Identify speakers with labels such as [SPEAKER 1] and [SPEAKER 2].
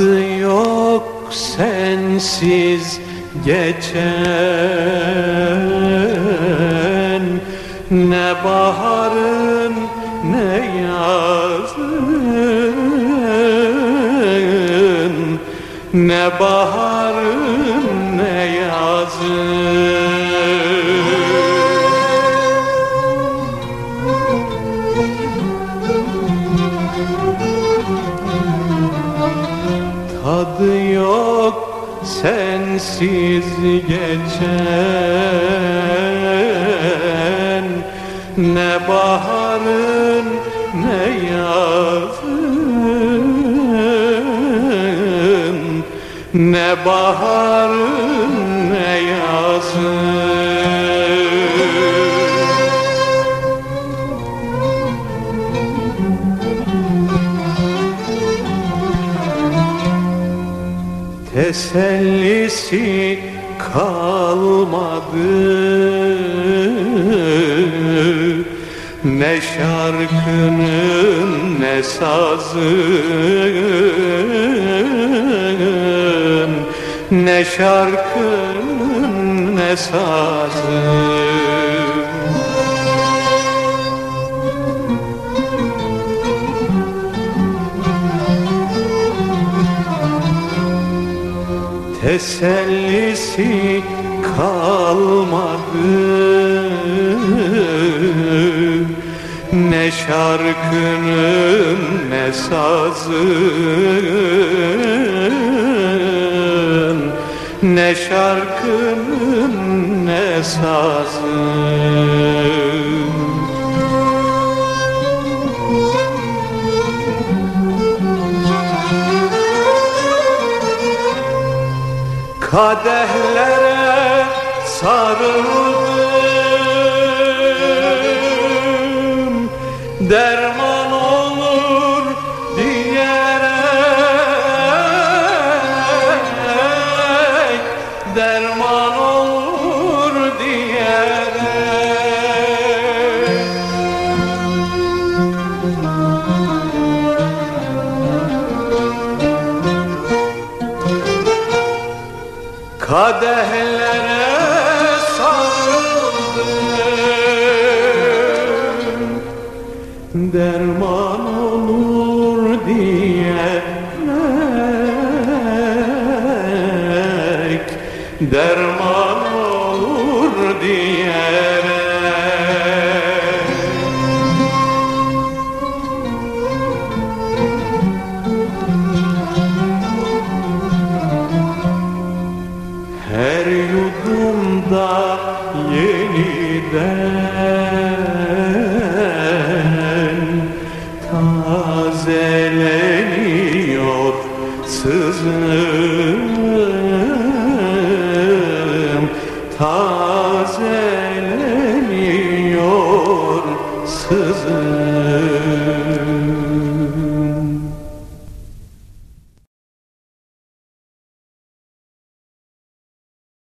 [SPEAKER 1] Tadı yok sensiz geçen. Ne baharın ne yazın. Ne baharın Tadı yok sensiz geçen. Ne baharın ne yazın. Ne baharın ne yazın tesellisi kalmadı. Ne şarkının ne sazın. Ne şarkının ne sazın tesellisi kalmadı. Ne şarkının ne sazın. Ne şarkının ne sazın kadehlere sarıldım. Derman olur diyerek derman olur kadehlere sarıldım. Derman olur diyerek derman yeniden tazeleniyor sızım. Tazeleniyor sızım